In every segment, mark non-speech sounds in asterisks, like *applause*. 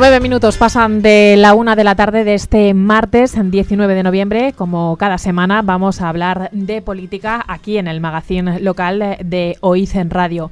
Nueve minutos pasan de la una de la tarde de este martes 19 de noviembre. Como cada semana vamos a hablar de política aquí en el magazine local de en Radio.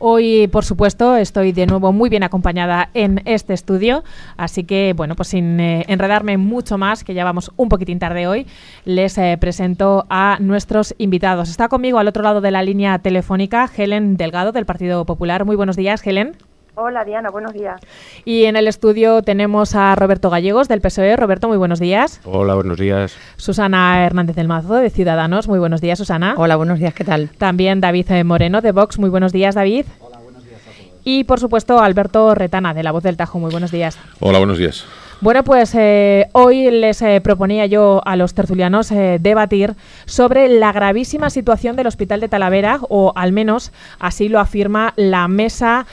Hoy, por supuesto, estoy de nuevo muy bien acompañada en este estudio, así que, bueno, pues sin eh, enredarme mucho más, que ya vamos un poquitín tarde hoy, les eh, presento a nuestros invitados. Está conmigo al otro lado de la línea telefónica Helen Delgado del Partido Popular. Muy buenos días, Helen. Hola Diana, buenos días. Y en el estudio tenemos a Roberto Gallegos del PSOE. Roberto, muy buenos días. Hola, buenos días. Susana Hernández del Mazo de Ciudadanos. Muy buenos días, Susana. Hola, buenos días, ¿qué tal? También David Moreno de Vox. Muy buenos días, David. Hola, buenos días a todos. Y por supuesto Alberto Retana de La Voz del Tajo. Muy buenos días. Hola, buenos días. Bueno, pues eh, hoy les eh, proponía yo a los tertulianos eh, debatir sobre la gravísima situación del Hospital de Talavera, o al menos así lo afirma la Mesa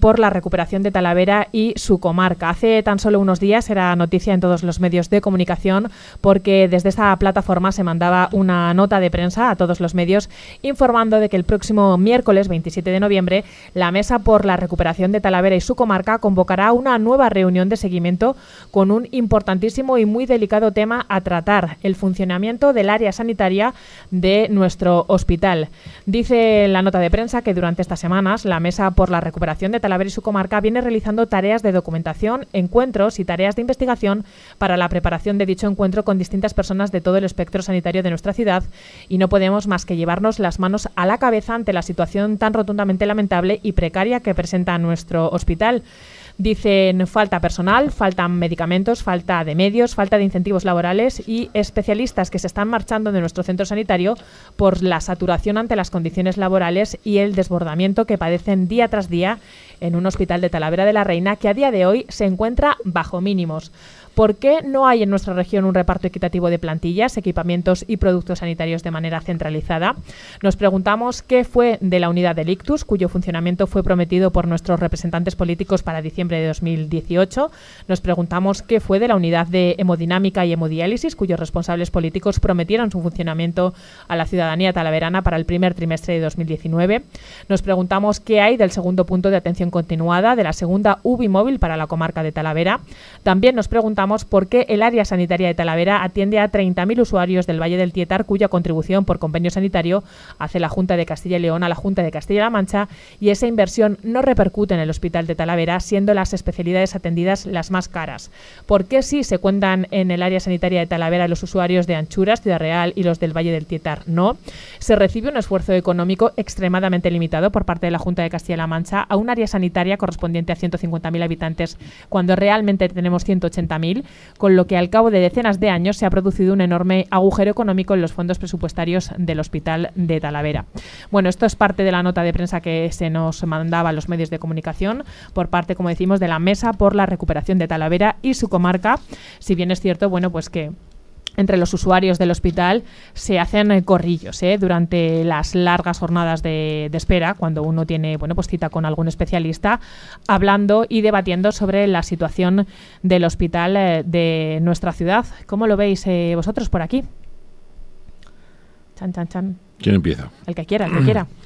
por la Recuperación de Talavera y su comarca. Hace tan solo unos días era noticia en todos los medios de comunicación porque desde esta plataforma se mandaba una nota de prensa a todos los medios informando de que el próximo miércoles 27 de noviembre la Mesa por la Recuperación de Talavera y su comarca convocará una nueva reunión de seguimiento con un importantísimo y muy delicado tema a tratar, el funcionamiento del área sanitaria de nuestro hospital. Dice la nota de prensa que durante estas semanas la Mesa por la Recuperación de Talavera y su comarca viene realizando tareas de documentación, encuentros y tareas de investigación para la preparación de dicho encuentro con distintas personas de todo el espectro sanitario de nuestra ciudad y no podemos más que llevarnos las manos a la cabeza ante la situación tan rotundamente lamentable y precaria que presenta nuestro hospital. Dicen falta personal, faltan medicamentos, falta de medios, falta de incentivos laborales y especialistas que se están marchando de nuestro centro sanitario por la saturación ante las condiciones laborales y el desbordamiento que padecen día tras día en un hospital de Talavera de la Reina que a día de hoy se encuentra bajo mínimos. ¿Por qué no hay en nuestra región un reparto equitativo de plantillas, equipamientos y productos sanitarios de manera centralizada? Nos preguntamos qué fue de la unidad del Ictus, cuyo funcionamiento fue prometido por nuestros representantes políticos para diciembre de 2018. Nos preguntamos qué fue de la unidad de hemodinámica y hemodiálisis, cuyos responsables políticos prometieron su funcionamiento a la ciudadanía talaverana para el primer trimestre de 2019. Nos preguntamos qué hay del segundo punto de atención continuada, de la segunda UBI móvil para la comarca de Talavera. También nos preguntamos por qué el área sanitaria de Talavera atiende a 30.000 usuarios del Valle del Tietar, cuya contribución por convenio sanitario hace la Junta de Castilla y León a la Junta de Castilla-La Mancha, y esa inversión no repercute en el Hospital de Talavera, siendo las especialidades atendidas las más caras. ¿Por qué sí se cuentan en el área sanitaria de Talavera los usuarios de Anchuras, Ciudad Real y los del Valle del Tietar? No. Se recibe un esfuerzo económico extremadamente limitado por parte de la Junta de Castilla-La Mancha a un área sanitaria correspondiente a 150.000 habitantes, cuando realmente tenemos 180.000 con lo que al cabo de decenas de años se ha producido un enorme agujero económico en los fondos presupuestarios del Hospital de Talavera. Bueno, esto es parte de la nota de prensa que se nos mandaba a los medios de comunicación por parte, como decimos, de la Mesa por la Recuperación de Talavera y su comarca. Si bien es cierto, bueno, pues que entre los usuarios del hospital se hacen eh, corrillos ¿eh? durante las largas jornadas de, espera, cuando uno tiene bueno, pues cita con algún especialista, hablando y debatiendo sobre la situación del hospital eh, de nuestra ciudad. ¿Cómo lo veis vosotros por aquí? Chan, chan, chan. ¿Quién empieza? El que quiera, el que quiera. *clears throat*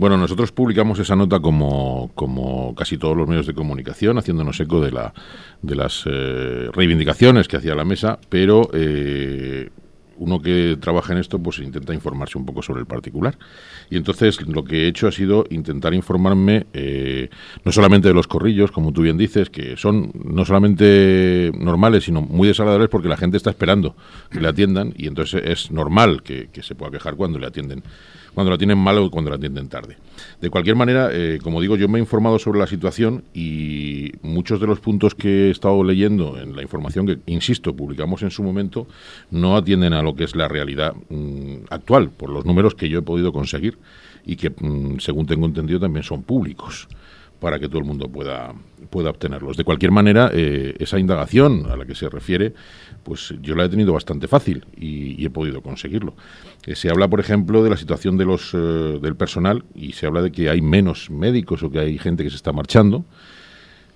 Bueno, nosotros publicamos esa nota como, como casi todos los medios de comunicación, haciéndonos eco de, la, de las eh, reivindicaciones que hacía la mesa, pero eh, uno que trabaja en esto pues intenta informarse un poco sobre el particular. Y entonces lo que he hecho ha sido intentar informarme eh, no solamente de los corrillos, como tú bien dices, que son no solamente normales, sino muy desagradables porque la gente está esperando que le atiendan y entonces es normal que, que se pueda quejar cuando le atienden cuando la tienen mal o cuando la atienden tarde. De cualquier manera, eh, como digo, yo me he informado sobre la situación y muchos de los puntos que he estado leyendo en la información que, insisto, publicamos en su momento, no atienden a lo que es la realidad mm, actual, por los números que yo he podido conseguir y que, mm, según tengo entendido, también son públicos para que todo el mundo pueda, pueda obtenerlos. De cualquier manera, eh, esa indagación a la que se refiere, pues yo la he tenido bastante fácil y, he podido conseguirlo. Eh, se habla, por ejemplo, de la situación de los, eh, del personal y se habla de que hay menos médicos o que hay gente que se está marchando.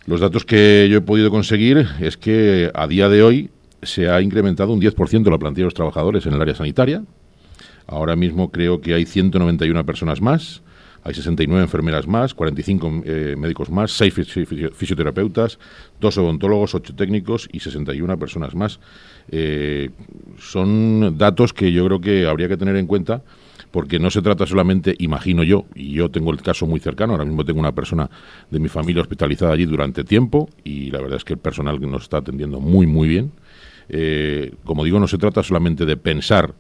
Los datos que yo he podido conseguir es que a día de hoy se ha incrementado un 10% la plantilla de los trabajadores en el área sanitaria. Ahora mismo creo que hay 191 personas más hay 69 enfermeras más, 45 eh, médicos más, 6 fisioterapeutas, 2 odontólogos, 8 técnicos y 61 personas más. Eh, son datos que yo creo que habría que tener en cuenta porque no se trata solamente, imagino yo, y yo tengo el caso muy cercano, ahora mismo tengo una persona de mi familia hospitalizada allí durante tiempo y la verdad es que el personal nos está atendiendo muy, muy bien. Eh, como digo, no se trata solamente de pensar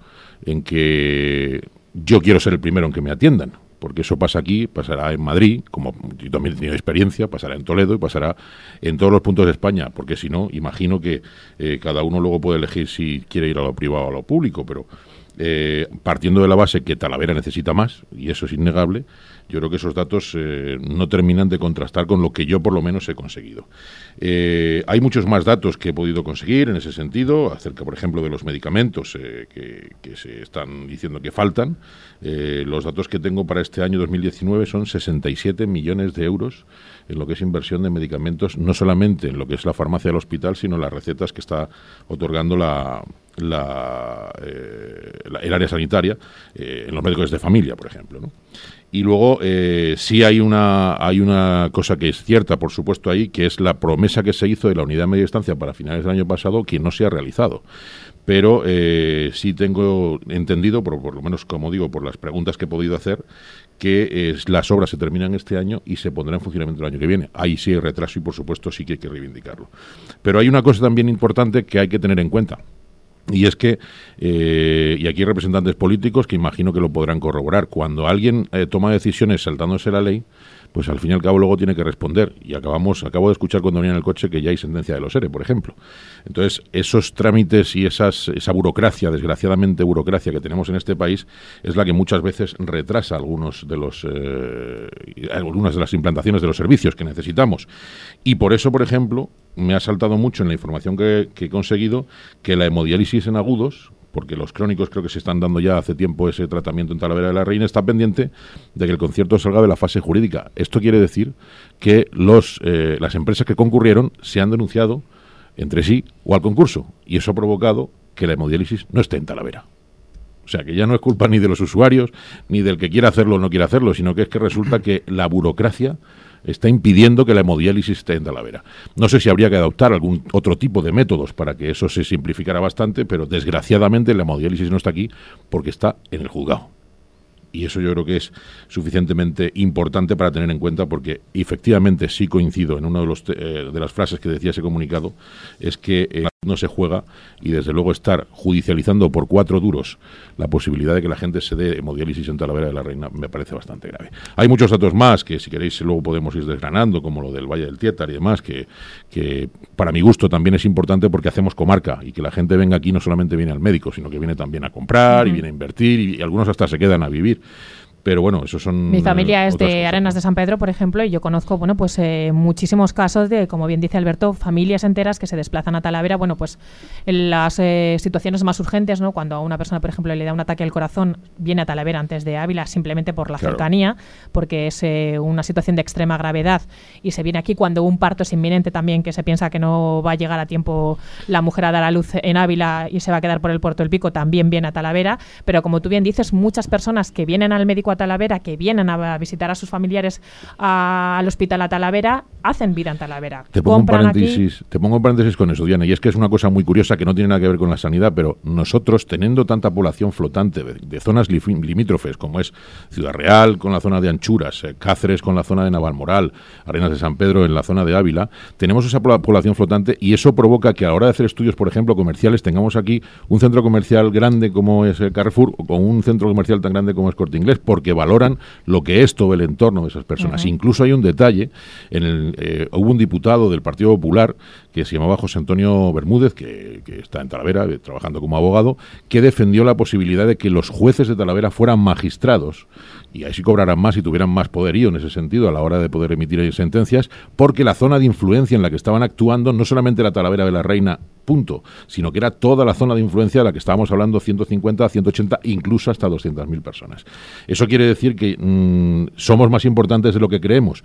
en que yo quiero ser el primero en que me atiendan, porque eso pasa aquí, pasará en Madrid, como yo también he tenido experiencia, pasará en Toledo y pasará en todos los puntos de España, porque si no, imagino que eh, cada uno luego puede elegir si quiere ir a lo privado o a lo público, pero eh, partiendo de la base que Talavera necesita más, y eso es innegable, yo creo que esos datos eh, no terminan de contrastar con lo que yo por lo menos he conseguido. Eh, hay muchos más datos que he podido conseguir en ese sentido, acerca, por ejemplo, de los medicamentos eh, que, se están diciendo que faltan. los datos que tengo para este año 2019 son 67 millones de euros en lo que es inversión de medicamentos, no solamente en lo que es la farmacia del hospital, sino en las recetas que está otorgando la, el área sanitaria en los médicos de familia, por ejemplo. Y luego eh, sí hay una, hay una cosa que es cierta, por supuesto, ahí, que es la promesa que se hizo de la unidad de media distancia para finales del año pasado, que no se ha realizado. Pero eh, sí tengo entendido, por, por lo menos como digo, por las preguntas que he podido hacer, que las obras se terminan este año y se pondrán en funcionamiento el año que viene. Ahí sí hay retraso y, por supuesto, sí que hay que reivindicarlo. Pero hay una cosa también importante que hay que tener en cuenta. Y es que, eh, y aquí hay representantes políticos que imagino que lo podrán corroborar, cuando alguien eh, toma decisiones saltándose la ley, pues al fin y al cabo luego tiene que responder. Y acabamos, acabo de escuchar cuando venía en el coche que ya hay sentencia de los ERE, por ejemplo. Entonces, esos trámites y esas, esa burocracia, desgraciadamente burocracia que tenemos en este país, es la que muchas veces retrasa algunos de los, eh, algunas de las implantaciones de los servicios que necesitamos. Y por eso, por ejemplo, me ha saltado mucho en la información que, que he conseguido que la hemodiálisis en agudos, porque los crónicos creo que se están dando ya hace tiempo ese tratamiento en Talavera de la Reina, está pendiente de que el concierto salga de la fase jurídica. Esto quiere decir que los, eh, las empresas que concurrieron se han denunciado entre sí o al concurso, y eso ha provocado que la hemodiálisis no esté en Talavera. O sea, que ya no es culpa ni de los usuarios, ni del que quiera hacerlo o no quiera hacerlo, sino que es que resulta que la burocracia está impidiendo que la hemodiálisis esté en Talavera. No sé si habría que adoptar algún otro tipo de métodos para que eso se simplificara bastante, pero desgraciadamente la hemodiálisis no está aquí porque está en el juzgado. Y eso yo creo que es suficientemente importante para tener en cuenta porque efectivamente sí coincido en una de, eh, de las frases que decía ese comunicado, es que eh, no se juega y desde luego estar judicializando por cuatro duros la posibilidad de que la gente se dé hemodiálisis en Talavera de la Reina me parece bastante grave. Hay muchos datos más que si queréis luego podemos ir desgranando, como lo del Valle del Tietar y demás, que, que para mi gusto también es importante porque hacemos comarca y que la gente venga aquí no solamente viene al médico, sino que viene también a comprar y viene a invertir y algunos hasta se quedan a vivir. Pero bueno, esos son. Mi familia es de Arenas de San Pedro, por ejemplo, y yo conozco, bueno, pues eh, muchísimos casos de, como bien dice Alberto, familias enteras que se desplazan a Talavera. Bueno, pues en las eh, situaciones más urgentes, ¿no? Cuando a una persona, por ejemplo, le da un ataque al corazón, viene a Talavera antes de Ávila simplemente por la cercanía, porque es eh, una situación de extrema gravedad y se viene aquí cuando un parto es inminente también, que se piensa que no va a llegar a tiempo la mujer a dar a luz en Ávila y se va a quedar por el puerto del Pico, también viene a Talavera. Pero como tú bien dices, muchas personas que vienen al médico a Talavera, que vienen a visitar a sus familiares al hospital a Talavera, hacen vida en Talavera. Te pongo, un paréntesis, te pongo un paréntesis con eso, Diana, y es que es una cosa muy curiosa que no tiene nada que ver con la sanidad, pero nosotros, teniendo tanta población flotante de, zonas limítrofes, como es Ciudad Real con la zona de Anchuras, eh, Cáceres con la zona de Navalmoral, Arenas de San Pedro en la zona de Ávila, tenemos esa población flotante y eso provoca que a la hora de hacer estudios, por ejemplo, comerciales, tengamos aquí un centro comercial grande como es el Carrefour o con un centro comercial tan grande como es Corte Inglés, porque valora lo que es todo el entorno de esas personas. Incluso hay un detalle, en el, eh, hubo un diputado del Partido Popular que se llamaba José Antonio Bermúdez, que, está en Talavera eh, trabajando como abogado, que defendió la posibilidad de que los jueces de Talavera fueran magistrados y ahí sí cobrarán más y tuvieran más poderío en ese sentido a la hora de poder emitir sentencias, porque la zona de influencia en la que estaban actuando no solamente la Talavera de la Reina, punto, sino que era toda la zona de influencia de la que estábamos hablando, 150, 180, incluso hasta 200.000 personas. Eso quiere decir que mm, somos más importantes de lo que creemos.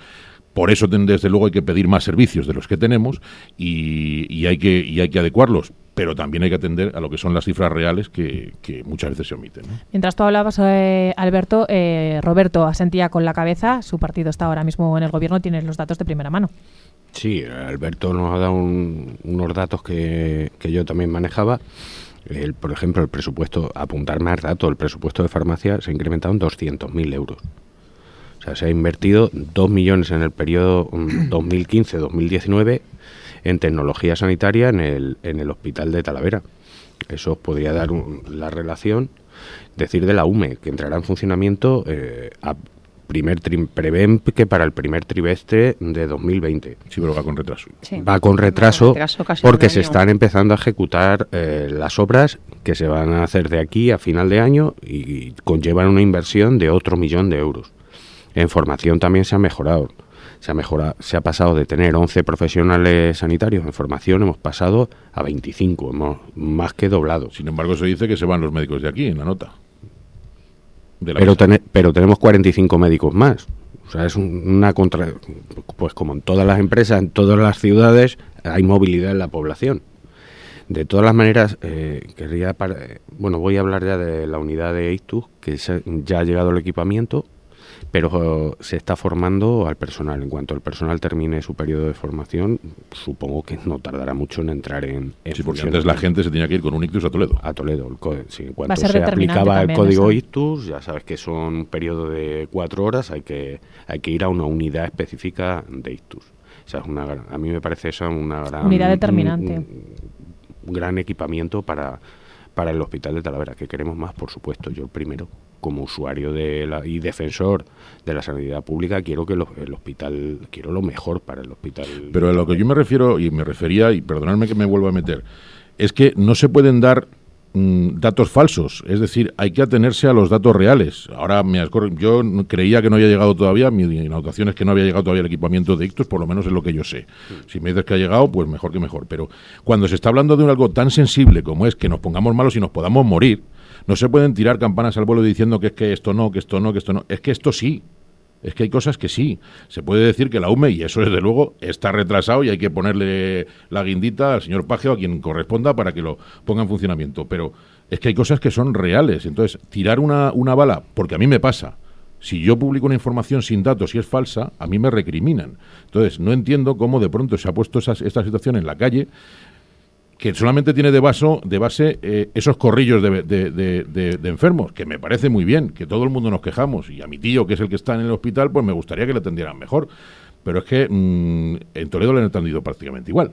Por eso, desde luego, hay que pedir más servicios de los que tenemos y, hay, que, y hay que adecuarlos pero también hay que atender a lo que son las cifras reales que, muchas veces se omiten. Mientras tú hablabas, eh, Alberto, eh, Roberto asentía con la cabeza, su partido está ahora mismo en el gobierno, tiene los datos de primera mano. Sí, Alberto nos ha dado unos datos que, que yo también manejaba. El, por ejemplo, el presupuesto, apuntar más datos, el presupuesto de farmacia se ha incrementado en 200.000 euros. O sea, se ha invertido 2 millones en el periodo 2015-2019 mm, *clears throat* en tecnología sanitaria en el, en el hospital de Talavera. Eso podría dar la relación, decir de la UME, que entrará en funcionamiento eh, a primer prevén que para el primer trimestre de 2020. Sí, pero va con retraso. Va con retraso, porque se están empezando a ejecutar eh, las obras que se van a hacer de aquí a final de año y conllevan una inversión de otro millón de euros. En formación también se ha mejorado. Se ha, mejorado, se ha pasado de tener 11 profesionales sanitarios en formación, hemos pasado a 25, hemos más que doblado. Sin embargo, se dice que se van los médicos de aquí en la nota pero, pero tenemos 45 médicos más. O sea, es una contra... Pues como en todas las empresas, en todas las ciudades, hay movilidad en la población. De todas las maneras, eh, querría... Bueno, voy a hablar ya de la unidad de Ictus, que ya ha llegado el equipamiento pero se está formando al personal. En cuanto el personal termine su periodo de formación, supongo que no tardará mucho en entrar en, sí, porque antes la gente se tenía que ir con un ictus a Toledo. A Toledo, el en cuanto se aplicaba el código ictus, ya sabes que son un periodo de cuatro horas, hay que, hay que ir a una unidad específica de ictus. O sea, es una, a mí me parece esa una gran... Unidad determinante. un gran equipamiento para para el Hospital de Talavera, que queremos más, por supuesto, yo primero, como usuario de la, y defensor de la sanidad pública, quiero que el hospital, quiero lo mejor para el hospital. Pero a lo que yo me refiero, y me refería, y perdonadme que me vuelva a meter, es que no se pueden dar Mm, datos falsos, es decir, hay que atenerse a los datos reales. Ahora me yo creía que no había llegado todavía, mi anotación es que no había llegado todavía el equipamiento de Ictus, por lo menos es lo que yo sé. Si me dices que ha llegado, pues mejor que mejor. Pero cuando se está hablando de un algo tan sensible como es que nos pongamos malos y nos podamos morir, no se pueden tirar campanas al vuelo diciendo que es que esto no, que esto no, que esto no. Es que esto sí. Es que hay cosas que sí. Se puede decir que la UME, y eso desde luego, está retrasado y hay que ponerle la guindita al señor Paje o a quien corresponda para que lo ponga en funcionamiento. Pero es que hay cosas que son reales. Entonces, tirar una, una bala, porque a mí me pasa, si yo publico una información sin datos y es falsa, a mí me recriminan. Entonces, no entiendo cómo de pronto se ha puesto esta situación en la calle que solamente tiene de, vaso, de base eh, esos corrillos de, de, enfermos, que me parece muy bien, que todo el mundo nos quejamos, y a mi tío, que es el que está en el hospital, pues me gustaría que le atendieran mejor. Pero es que mm, en Toledo le han atendido prácticamente igual.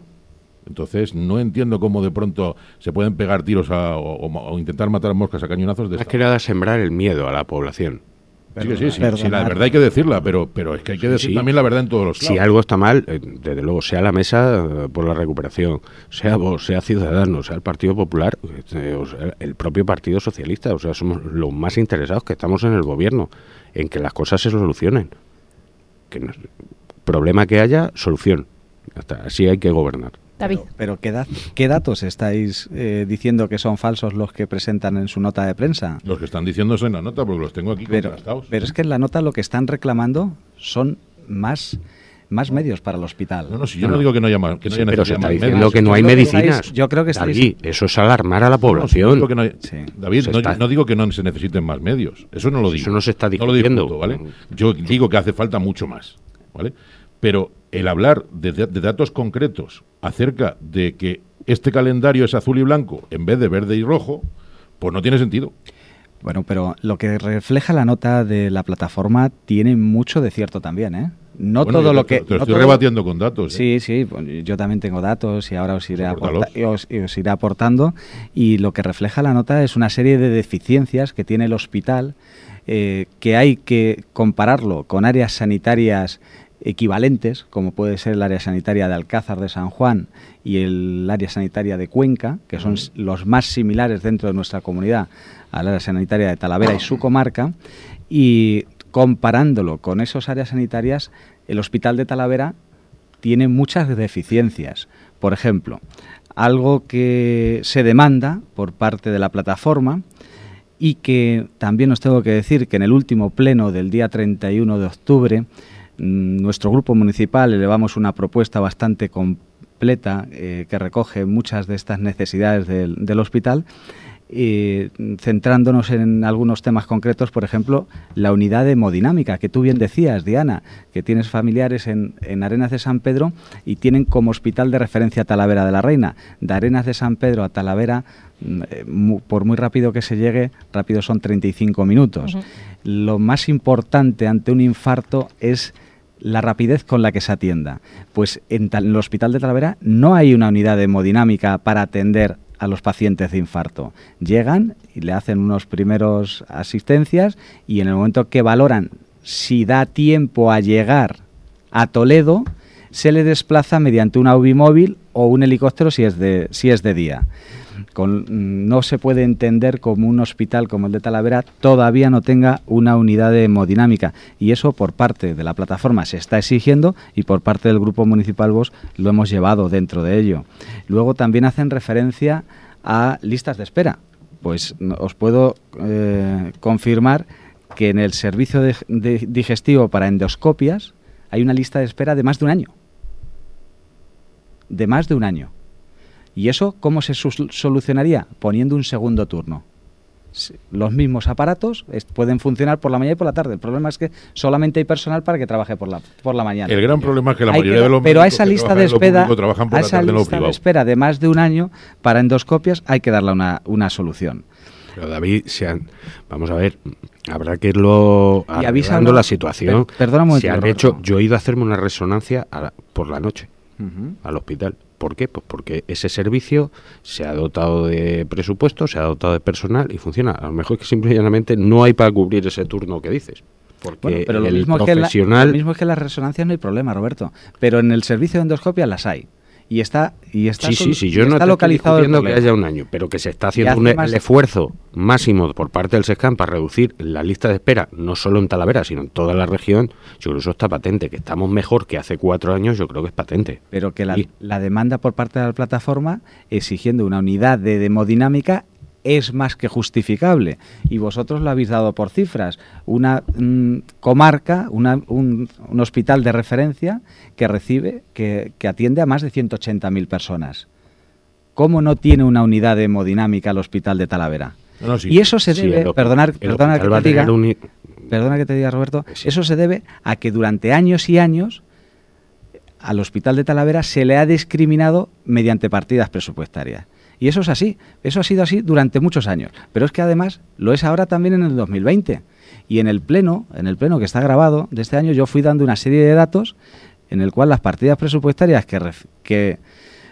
Entonces, no entiendo cómo de pronto se pueden pegar tiros o, intentar matar moscas a cañonazos. De Has querido sembrar el miedo a la población sí, sí, sí, la verdad hay que decirla, pero, pero es que hay que decir también la verdad en todos los Si algo está mal, eh, desde luego, sea la mesa eh, por la recuperación, sea vos, sea Ciudadanos, sea el Partido Popular, este, o sea, el propio Partido Socialista, o sea, somos los más interesados que estamos en el gobierno, en que las cosas se solucionen. Que problema que haya, solución. así hay que gobernar. David. Pero, ¿qué, ¿qué, datos estáis eh, diciendo que son falsos los que presentan en su nota de prensa? Los que están diciendo en la nota, porque los tengo aquí pero, Pero es que en la nota lo que están reclamando son más más medios para el hospital. No, no, si yo no, digo que no haya, más, que no haya pero se diciendo que no hay medicinas. yo creo que David, eso es alarmar a la población. David, no, digo que no se necesiten más medios. Eso no lo digo. Eso no se está diciendo. ¿vale? Yo digo que hace falta mucho más, ¿vale? Pero el hablar de, datos concretos acerca de que este calendario es azul y blanco en vez de verde y rojo, pues no tiene sentido. Bueno, pero lo que refleja la nota de la plataforma tiene mucho de cierto también, ¿eh? No todo lo que... Te, estoy rebatiendo con datos. ¿eh? Sí, sí, yo también tengo datos y ahora os iré, os, os iré aportando. Y lo que refleja la nota es una serie de deficiencias que tiene el hospital, eh, que hay que compararlo con áreas sanitarias equivalentes, como puede ser el área sanitaria de Alcázar de San Juan y el área sanitaria de Cuenca, que son los más similares dentro de nuestra comunidad al área sanitaria de Talavera y su comarca, y comparándolo con esas áreas sanitarias, el hospital de Talavera tiene muchas deficiencias. Por ejemplo, algo que se demanda por parte de la plataforma y que también os tengo que decir que en el último pleno del día 31 de octubre nuestro grupo municipal elevamos una propuesta bastante completa que recoge muchas de estas necesidades del hospital y centrándonos en algunos temas concretos, por ejemplo, la unidad hemodinámica, que tú bien decías, Diana, que tienes familiares en, en, Arenas de San Pedro y tienen como hospital de referencia Talavera de la Reina. De Arenas de San Pedro a Talavera, mm, eh, por muy rápido que se llegue, rápido son 35 minutos. Lo más importante ante un infarto es la rapidez con la que se atienda. Pues en, el hospital de Talavera no hay una unidad hemodinámica para atender a los pacientes de infarto. Llegan y le hacen unos primeros asistencias y en el momento que valoran si da tiempo a llegar a Toledo, se le desplaza mediante una UBI móvil o un helicóptero si es de, si es de día. Mm, no se puede entender como un hospital como el de Talavera todavía no tenga una unidad de hemodinámica y eso por parte de la plataforma se está exigiendo y por parte del Grupo Municipal Vos lo hemos llevado dentro de ello. Luego también hacen referencia a listas de espera. Pues os puedo eh, confirmar que en el servicio digestivo para endoscopias hay una lista de espera de más de un año. De más de un año. ¿Y eso cómo se solucionaría? Poniendo un segundo turno. Los mismos aparatos pueden funcionar por la mañana y por la tarde. El problema es que solamente hay personal para que trabaje por la, por la mañana. El gran problema es que la mayoría de los Pero a esa lista de espera, a esa lista de espera de más de un año para endoscopias hay que darle una, una solución. Pero David, se han, vamos a ver, habrá que irlo avisando la situación. perdona un momento, se han hecho, yo he ido a hacerme una resonancia por la noche al hospital ¿Por qué? Pues porque ese servicio se ha dotado de presupuesto, se ha dotado de personal y funciona. A lo mejor es que simplemente no hay para cubrir ese turno que dices. Porque pero lo el mismo profesional... lo mismo es que en las resonancias no hay problema, Roberto. Pero en el servicio de endoscopia las hay y está y está sí sí sí yo no está localizado estoy que haya un año pero que se está haciendo un, el esfuerzo máximo por parte del SESCAM para reducir la lista de espera no solo en Talavera sino en toda la región. Yo creo que eso está patente que estamos mejor que hace cuatro años yo creo que es patente. Pero que la, la demanda por parte de la plataforma exigiendo una unidad de hemodinámica es más que justificable. Y vosotros lo habéis dado por cifras. Una mm, comarca, un, hospital de referencia que recibe, que, atiende a más de 180.000 personas. ¿Cómo no tiene una unidad de hemodinámica el hospital de Talavera? y eso se debe, perdonar, perdona, que te diga, perdona que te diga Roberto, eso se debe a que durante años y años al hospital de Talavera se le ha discriminado mediante partidas presupuestarias. Y eso es así, eso ha sido así durante muchos años, pero es que además lo es ahora también en el 2020. Y en el pleno, en el pleno que está grabado de este año, yo fui dando una serie de datos en el cual las partidas presupuestarias que, que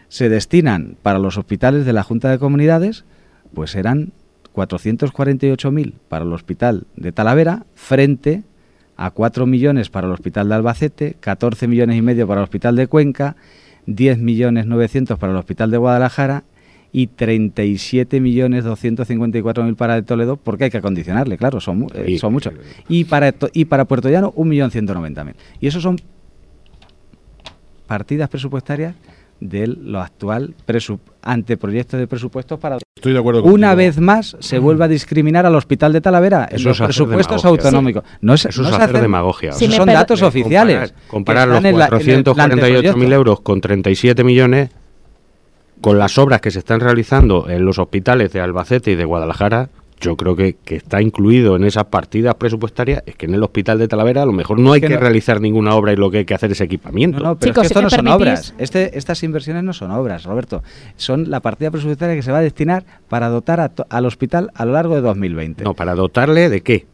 se destinan para los hospitales de la Junta de Comunidades, pues eran 448.000 para el hospital de Talavera frente a 4 millones para el hospital de Albacete, 14 millones y medio para el hospital de Cuenca, 10 millones 900 para el hospital de Guadalajara y 37.254.000 para el Toledo, porque hay que acondicionarle, claro, son, eh, son muchos. Y para, y para Puerto Llano, 1.190.000. Y eso son partidas presupuestarias de lo actual anteproyecto de presupuestos para... Estoy de acuerdo Una vez más se vuelve a discriminar al Hospital de Talavera en los presupuestos autonómicos. No es, eso es hacer demagogia. son datos oficiales. Comparar, los 448.000 euros con 37 millones con las obras que se están realizando en los hospitales de Albacete y de Guadalajara, yo creo que, que, está incluido en esas partidas presupuestarias, es que en el hospital de Talavera a lo mejor no hay que, realizar ninguna obra y lo que hay que hacer es equipamiento. No, pero esto no son obras. Este, estas inversiones no son obras, Roberto. Son la partida presupuestaria que se va a destinar para dotar al hospital a lo largo de 2020. No, para dotarle de qué?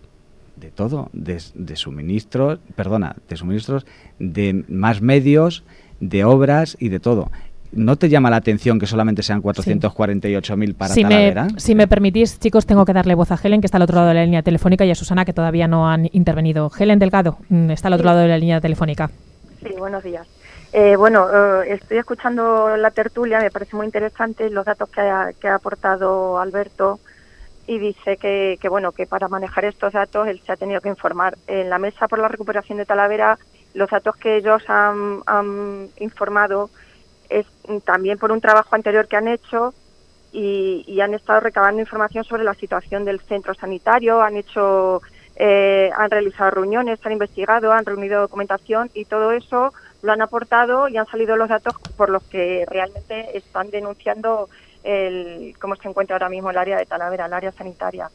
De todo, de, de suministros, perdona, de suministros, de más medios, de obras y de todo. ¿No te llama la atención que solamente sean 448.000 para si Talavera? Me, si me permitís, chicos, tengo que darle voz a Helen, que está al otro lado de la línea telefónica, y a Susana, que todavía no han intervenido. Helen Delgado, mm, está al otro lado de la línea telefónica. Sí, buenos días. Eh, bueno, eh, estoy escuchando la tertulia, me parece muy interesante los datos que ha, que ha aportado Alberto y dice que, que, bueno, que para manejar estos datos él se ha tenido que informar. En la mesa por la recuperación de Talavera, los datos que ellos han, han informado es también por un trabajo anterior que han hecho y, han estado recabando información sobre la situación del centro sanitario, han hecho, eh, han realizado reuniones, han investigado, han reunido documentación y todo eso lo han aportado y han salido los datos por los que realmente están denunciando el, cómo se encuentra ahora mismo el área de Talavera, el área sanitaria.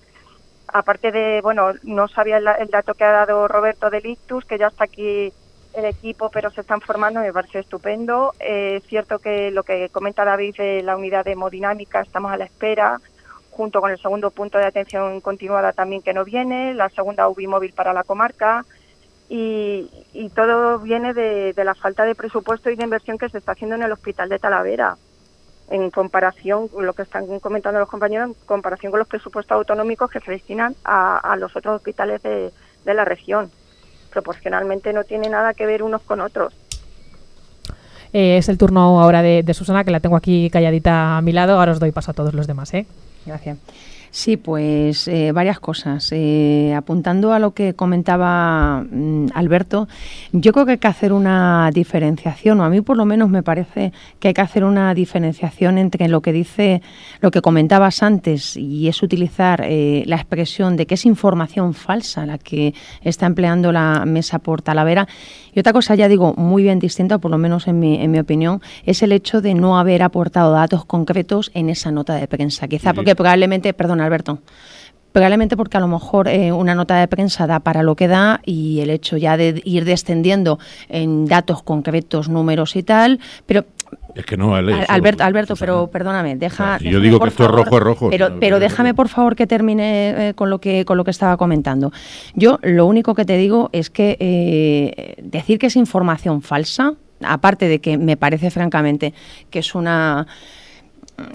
Aparte de, bueno, no sabía el, dato que ha dado Roberto del ictus, que ya está aquí el equipo, pero se están formando, me parece estupendo. Eh, es cierto que lo que comenta David de la unidad de hemodinámica, estamos a la espera, junto con el segundo punto de atención continuada también que no viene, la segunda UBI móvil para la comarca, y, todo viene de, la falta de presupuesto y de inversión que se está haciendo en el hospital de Talavera en comparación con lo que están comentando los compañeros, en comparación con los presupuestos autonómicos que se destinan a, los otros hospitales de, la región. Proporcionalmente no tiene nada que ver unos con otros. Eh, es el turno ahora de, de, Susana, que la tengo aquí calladita a mi lado. Ahora os doy paso a todos los demás. ¿eh? Gracias. Sí, pues eh, varias cosas. Eh, apuntando a lo que comentaba mm, Alberto, yo creo que hay que hacer una diferenciación, o a mí por lo menos me parece que hay que hacer una diferenciación entre lo que dice, lo que comentabas antes, y es utilizar eh, la expresión de que es información falsa la que está empleando la mesa por Talavera, y otra cosa, ya digo, muy bien distinta, por lo menos en mi, en mi opinión, es el hecho de no haber aportado datos concretos en esa nota de prensa. Quizá porque probablemente, perdona Alberto, probablemente porque a lo mejor eh, una nota de prensa da para lo que da y el hecho ya de ir descendiendo en datos concretos, números y tal, pero es que no, Alberto, Alberto pero perdóname, deja. yo digo que esto es rojo, es rojo. Pero, pero déjame por favor que termine eh, con lo que con lo que estaba comentando. Yo lo único que te digo es que eh, decir que es información falsa, aparte de que me parece francamente que es una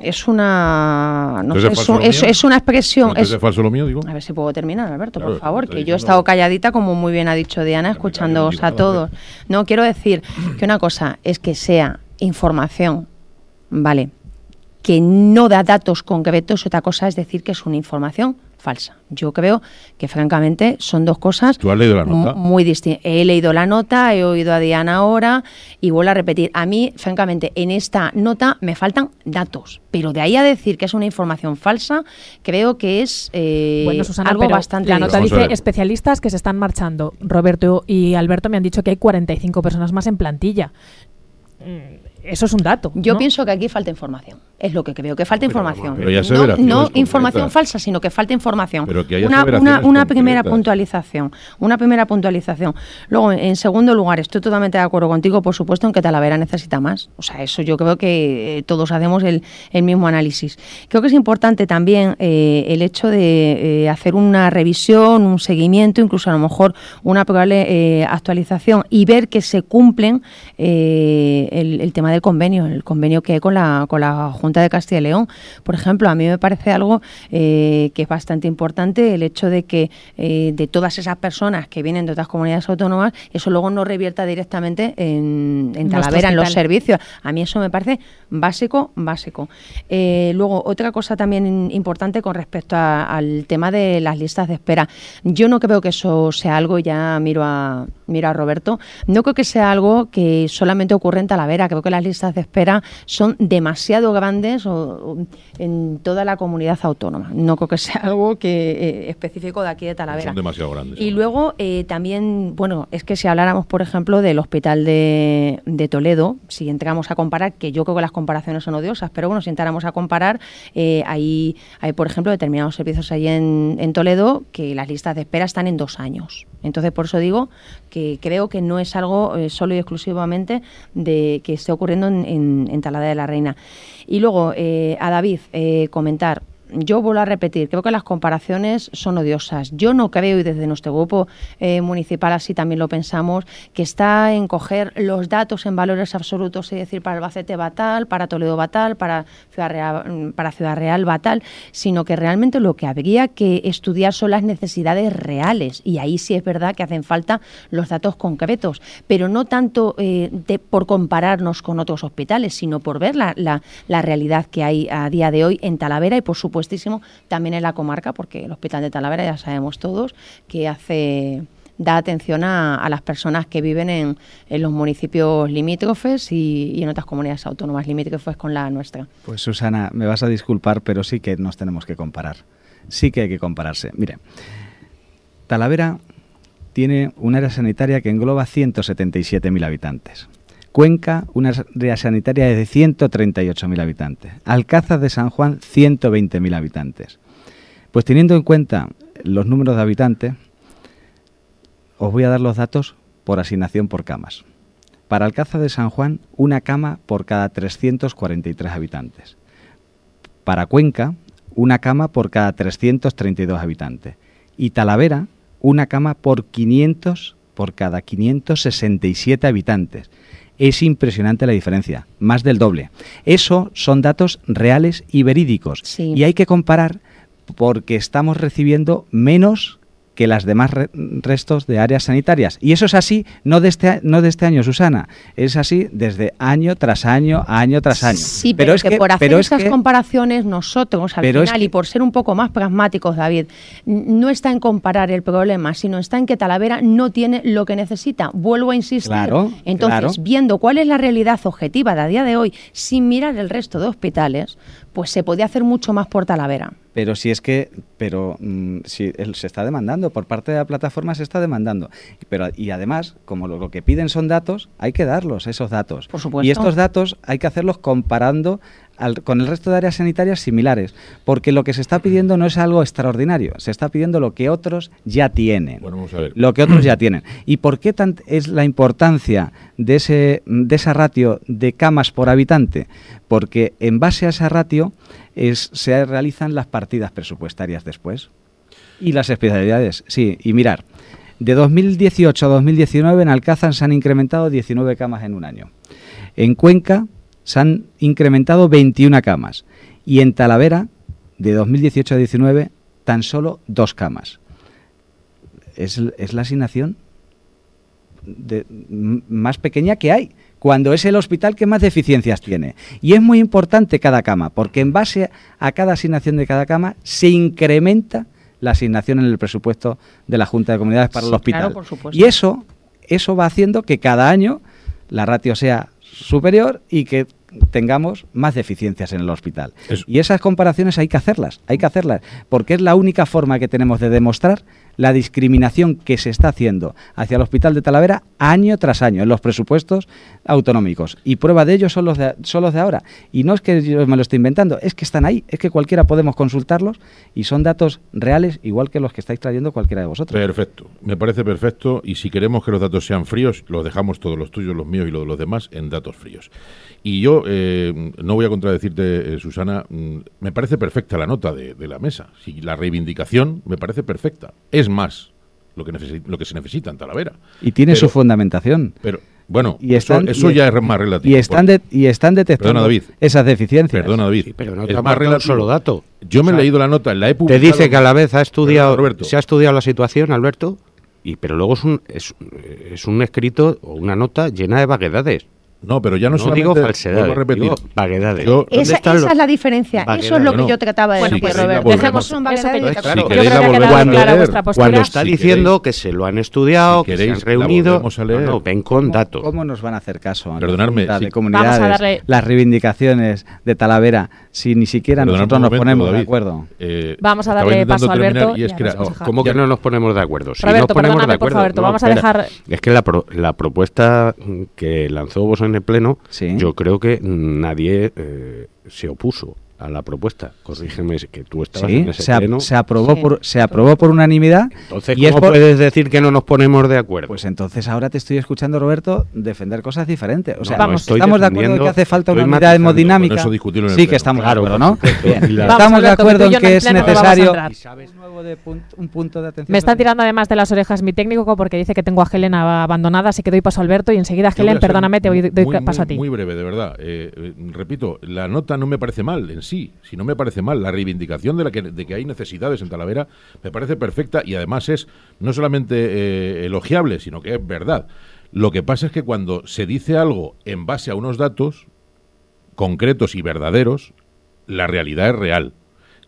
es una no sé, es, es, una expresión es, falso lo mío digo a ver si puedo terminar Alberto por favor que yo he estado calladita como muy bien ha dicho Diana escuchándoos a todos. No quiero decir que una cosa es que sea información vale que no da datos concretos otra cosa es decir que es una información falsa. Yo creo que francamente son dos cosas ¿Tú has leído la nota? muy distintas. He leído la nota, he oído a Diana ahora y vuelvo a repetir. A mí, francamente, en esta nota me faltan datos, pero de ahí a decir que es una información falsa, creo que es eh, algo bastante... La nota dice especialistas que se están marchando. Roberto y Alberto me han dicho que hay 45 personas más en plantilla. Mm, eso es un dato. Yo pienso que aquí falta información. Es lo que creo, que falta información. no, información falsa, sino que falta información. una, una, primera puntualización. Una primera puntualización. Luego, en segundo lugar, estoy totalmente de acuerdo contigo, por supuesto, en que Talavera necesita más. O sea, eso yo creo que eh, todos hacemos el, mismo análisis. Creo que es importante también eh, el hecho de eh, hacer una revisión, un seguimiento, incluso a lo mejor una probable actualización y ver que se cumplen el, el tema del convenio, el convenio que hay con la, con la Junta de Castilla y León. Por ejemplo, a mí me parece algo eh, que es bastante importante el hecho de que eh, de todas esas personas que vienen de otras comunidades autónomas, eso luego no revierta directamente en, en Talavera, en los servicios. A mí eso me parece básico, básico. Eh, luego, otra cosa también importante con respecto al tema de las listas de espera. Yo no creo que eso sea algo, ya miro a, miro a Roberto, no creo que sea algo que solamente ocurre en Talavera, creo que la listas de espera son demasiado grandes en toda la comunidad autónoma. No creo que sea *laughs* algo que eh, específico de aquí de Talavera. Son demasiado grandes. Y luego eh, también, bueno, es que si habláramos, por ejemplo, del hospital de, Toledo, si entramos a comparar, que yo creo que las comparaciones son odiosas, pero bueno, si entráramos a comparar, eh, hay, por ejemplo, determinados servicios ahí en, en Toledo que las listas de espera están en dos años. Entonces, por eso digo que creo que no es algo solo y exclusivamente de que esté ocurriendo en, en, Talada de la Reina. Y luego, eh, a David, eh, comentar, yo vuelvo a repetir, creo que las comparaciones son odiosas. Yo no creo, y desde nuestro grupo eh, municipal así también lo pensamos, que está en coger los datos en valores absolutos, es decir, para Albacete va tal, para Toledo va tal, para Ciudad Real, para Ciudad Real va tal, sino que realmente lo que habría que estudiar son las necesidades reales. Y ahí sí es verdad que hacen falta los datos concretos, pero no tanto eh, por compararnos con otros hospitales, sino por ver la, la realidad que hay a día de hoy en Talavera y, por supuesto, también en la comarca, porque el Hospital de Talavera ya sabemos todos que hace da atención a, las personas que viven en, los municipios limítrofes y, en otras comunidades autónomas limítrofes con la nuestra. Pues Susana, me vas a disculpar, pero sí que nos tenemos que comparar. Sí que hay que compararse. Mire, Talavera tiene un área sanitaria que engloba 177.000 habitantes. Cuenca, una área sanitaria de 138.000 habitantes. Alcázar de San Juan, 120.000 habitantes. Pues teniendo en cuenta los números de habitantes, os voy a dar los datos por asignación por camas. Para Alcázar de San Juan, una cama por cada 343 habitantes. Para Cuenca, una cama por cada 332 habitantes. Y Talavera, una cama por 500 por cada 567 habitantes. Es impresionante la diferencia, más del doble. Eso son datos reales y verídicos. Y hay que comparar porque estamos recibiendo menos que las demás restos de áreas sanitarias. Y eso es así, no de, este, no de este año, Susana, es así desde año tras año, año tras año. Sí, pero, es que, por hacer esas comparaciones nosotros al final y por ser un poco más pragmáticos, David, no está en comparar el problema, sino está en que Talavera no tiene lo que necesita. Vuelvo a insistir. Entonces, viendo cuál es la realidad objetiva de a día de hoy, sin mirar el resto de hospitales, pues se podía hacer mucho más por Talavera. Pero si es que, pero mm, si se está demandando, por parte de la plataforma se está demandando. Pero, y además, como lo, que piden son datos, hay que darlos, esos datos. Por supuesto. Y estos datos hay que hacerlos comparando con el resto de áreas sanitarias similares, porque lo que se está pidiendo no es algo extraordinario, se está pidiendo lo que otros ya tienen. Bueno, vamos a ver. Lo que otros ya tienen. ¿Y por qué es la importancia de, ese, de esa ratio de camas por habitante? Porque en base a esa ratio es, se realizan las partidas presupuestarias después. Y las especialidades, sí, y mirar. De 2018 a 2019 en Alcázar se han incrementado 19 camas en un año. En Cuenca se han incrementado 21 camas y en Talavera, de 2018 a 2019, tan solo dos camas. Es, la asignación más pequeña que hay, cuando es el hospital que más deficiencias tiene. Y es muy importante cada cama, porque en base a cada asignación de cada cama se incrementa la asignación en el presupuesto de la Junta de Comunidades para el hospital. y eso, eso va haciendo que cada año la ratio sea superior y que tengamos más deficiencias en el hospital. Y esas comparaciones hay que hacerlas, hay que hacerlas, porque es la única forma que tenemos de demostrar la discriminación que se está haciendo hacia el Hospital de Talavera año tras año en los presupuestos autonómicos. Y prueba de ello son los de, son los de ahora. Y no es que yo me lo esté inventando, es que están ahí, es que cualquiera podemos consultarlos y son datos reales igual que los que estáis trayendo cualquiera de vosotros. Perfecto, me parece perfecto y si queremos que los datos sean fríos, los dejamos todos los tuyos, los míos y los de los demás en datos fríos. Y yo eh, no voy a contradecirte, eh, Susana, mm, me parece perfecta la nota de, la mesa. Si la reivindicación me parece perfecta. Es más lo que, lo que se necesita en Talavera. Y tiene su fundamentación. Pero, bueno, y eso, ya es más relativo. Y están, y están detectando esas deficiencias. Perdona, David. pero no es más relativo. solo dato. Yo me he leído la nota, la he Te dice que a la vez ha estudiado, se ha estudiado la situación, Alberto, y pero luego es un, es, es un escrito o una nota llena de vaguedades. No, pero ya no, no digo falsedades, digo vaguedades. esa, esa es la diferencia. Eso es lo que yo trataba de decir, Roberto. Dejemos un vaguedades. Claro, yo creo que ha quedado clara vuestra postura. Cuando está diciendo que se lo han estudiado, que se han reunido, no, ven con datos. ¿Cómo nos van a hacer caso a Perdonadme, de comunidades, las reivindicaciones de Talavera, si ni siquiera nosotros nos ponemos de acuerdo? Eh, vamos a darle paso a Alberto. ¿Cómo que no nos ponemos de acuerdo? Si nos ponemos de acuerdo. Vamos a dejar... Es que la propuesta que lanzó vos en el Pleno, yo creo que nadie eh, se opuso a la propuesta. Corrígeme que tú estabas en ese se, pleno. se aprobó por se aprobó por unanimidad. Entonces, y ¿cómo puedes decir que no nos ponemos de acuerdo? Pues entonces ahora te estoy escuchando Roberto defender cosas diferentes. O sea, vamos, estamos de acuerdo en que hace falta una unidad hemodinámica. sí, que estamos de acuerdo, ¿no? estamos de acuerdo en que es necesario un punto de atención. Me está tirando además de las orejas mi técnico porque dice que tengo a Helen abandonada, así que doy paso a Alberto y enseguida Helen, perdóname, te doy, paso a ti. Muy breve, de verdad. Eh, eh, repito, la nota no me parece mal en sí, si no me parece mal. La reivindicación de, la que, hay necesidades en Talavera me parece perfecta y además es no solamente eh, elogiable, sino que es verdad. Lo que pasa es que cuando se dice algo en base a unos datos concretos y verdaderos, la realidad es real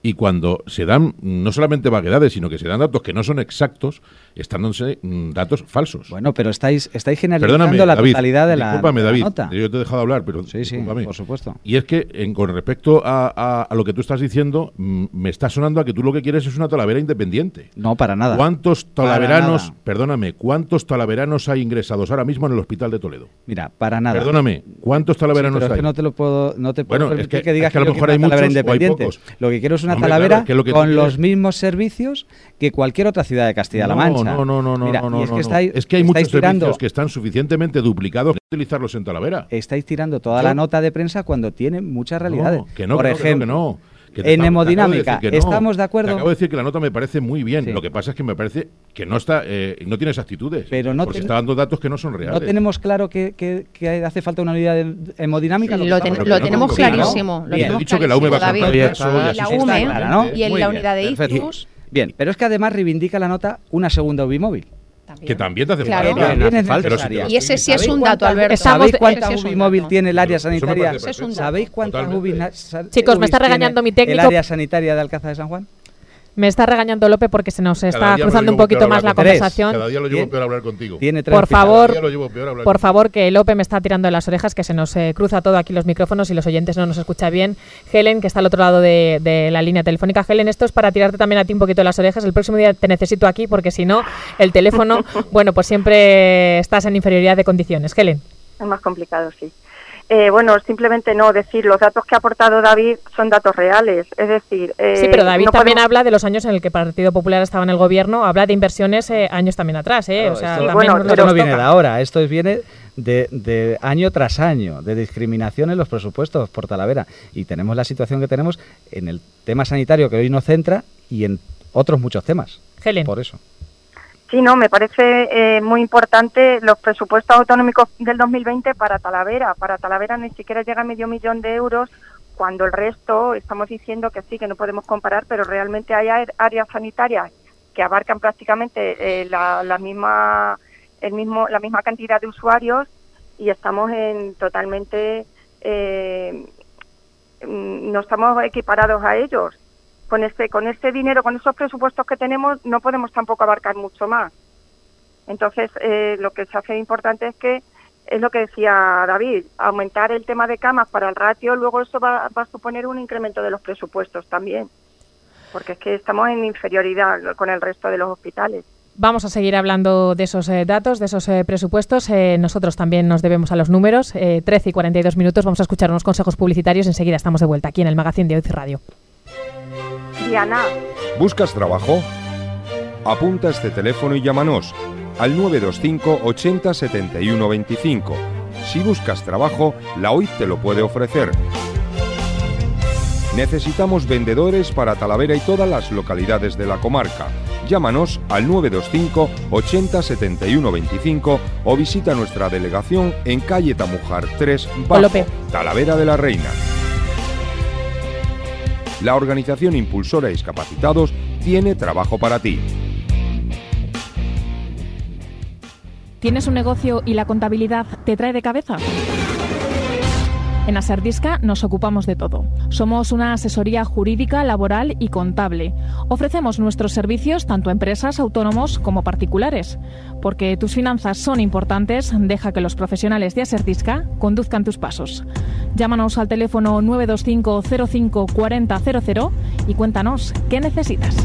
Y cuando se dan no solamente vaguedades, sino que se dan datos que no son exactos, están dándose mm, datos falsos. Bueno, pero estáis, estáis generalizando la totalidad de la, discúlpame, David, nota. Yo te he dejado hablar, pero sí, sí, por supuesto. Y es que en, con respecto a, a, lo que tú estás diciendo, mm, me está sonando a que tú lo que quieres es una talavera independiente. No, para nada. ¿Cuántos talaveranos, perdóname, cuántos talaveranos hay ingresados ahora mismo en el hospital de Toledo? Mira, para nada. Perdóname, ¿cuántos talaveranos pero hay? Es que no te lo puedo, no te bueno, puedo es que, que digas es que a lo mejor hay muchos independiente. Lo que quiero es una talavera con los mismos servicios que cualquier otra ciudad de Castilla-La Mancha. No, no, no, no, Mira, no, no, y es, que estáis, es que hay muchos tirando, servicios que están suficientemente duplicados para utilizarlos en Talavera. Estáis tirando toda la nota de prensa cuando tiene muchas realidades. Que no, Por ejemplo, que no. En hemodinámica, de no. ¿estamos de acuerdo? Te acabo de decir que la nota me parece muy bien. Sí. Lo que pasa es que me parece que no está, eh, no tiene exactitudes. Pero no porque ten- está dando datos que no son reales. ¿No tenemos claro que, que- que hace falta una unidad de hemodinámica? Lo, que ten- lo no tenemos clarísimo. Lo tenemos He dicho que la UME va a clarísimo, contar eso y la está UME clara, ¿no? y en Muy la bien, unidad de. ICUS Bien, pero es que además reivindica la nota una segunda UBI móvil. También. Que también te hace Claro. falta. También es Pero si Y ese sí es ¿Sabéis un dato, Alberto. ¿Sabéis de- cuánta ese sí es UBI móvil dato. tiene el área sanitaria? es un perfecto. ¿Sabéis cuántas. UBI Chicos, me está regañando tiene mi técnico. El área sanitaria de Alcázar de San Juan. Me está regañando Lope porque se nos está cruzando un poquito más la conversación. Cada día lo llevo peor a hablar contigo. Tiene tres Por favor, Cada día lo llevo peor a hablar Por favor, que Lope me está tirando de las orejas, que se nos eh, cruza todo aquí los micrófonos y los oyentes no nos escucha bien. Helen, que está al otro lado de, de la línea telefónica. Helen, esto es para tirarte también a ti un poquito de las orejas. El próximo día te necesito aquí porque si no, el teléfono, *laughs* bueno, pues siempre estás en inferioridad de condiciones. Helen. Es más complicado, sí. Eh, bueno, simplemente no decir, los datos que ha aportado David son datos reales. Es decir, eh, Sí, pero David no también podemos- habla de los años en el que el Partido Popular estaba en el gobierno, habla de inversiones eh, años también atrás, ¿eh? Claro, o sea, esto, también bueno, esto no toca. viene de ahora, esto viene de, de año tras año, de discriminación en los presupuestos por Talavera. Y tenemos la situación que tenemos en el tema sanitario que hoy nos centra y en otros muchos temas. Helen. Por eso. Sí, no, me parece eh, muy importante los presupuestos autonómicos del 2020 para Talavera. Para Talavera ni siquiera llega a medio millón de euros, cuando el resto estamos diciendo que sí, que no podemos comparar, pero realmente hay áreas sanitarias que abarcan prácticamente eh, la, la misma el mismo la misma cantidad de usuarios y estamos en totalmente eh, mm, no estamos equiparados a ellos con este con este dinero con esos presupuestos que tenemos no podemos tampoco abarcar mucho más entonces eh, lo que se hace importante es que es lo que decía David aumentar el tema de camas para el ratio luego eso va, va a suponer un incremento de los presupuestos también porque es que estamos en inferioridad con el resto de los hospitales Vamos a seguir hablando de esos eh, datos, de esos eh, presupuestos. Eh, nosotros también nos debemos a los números. Eh, 13 y 42 minutos. Vamos a escuchar unos consejos publicitarios. Enseguida estamos de vuelta aquí en el magazine de Hoy Radio. Diana ¿Buscas trabajo? Apunta este teléfono y llámanos al 925 80 71 25. Si buscas trabajo, la OIT te lo puede ofrecer. Necesitamos vendedores para Talavera y todas las localidades de la comarca. Llámanos al 925 80 71 25 o visita nuestra delegación en calle Tamujar 3, Bajo. Talavera de la Reina. La organización impulsora Discapacitados tiene trabajo para ti. ¿Tienes un negocio y la contabilidad te trae de cabeza? En Aserdisca nos ocupamos de todo. Somos una asesoría jurídica, laboral y contable. Ofrecemos nuestros servicios tanto a empresas, autónomos como particulares. Porque tus finanzas son importantes, deja que los profesionales de Aserdisca conduzcan tus pasos. Llámanos al teléfono 925 05 40 00 y cuéntanos qué necesitas.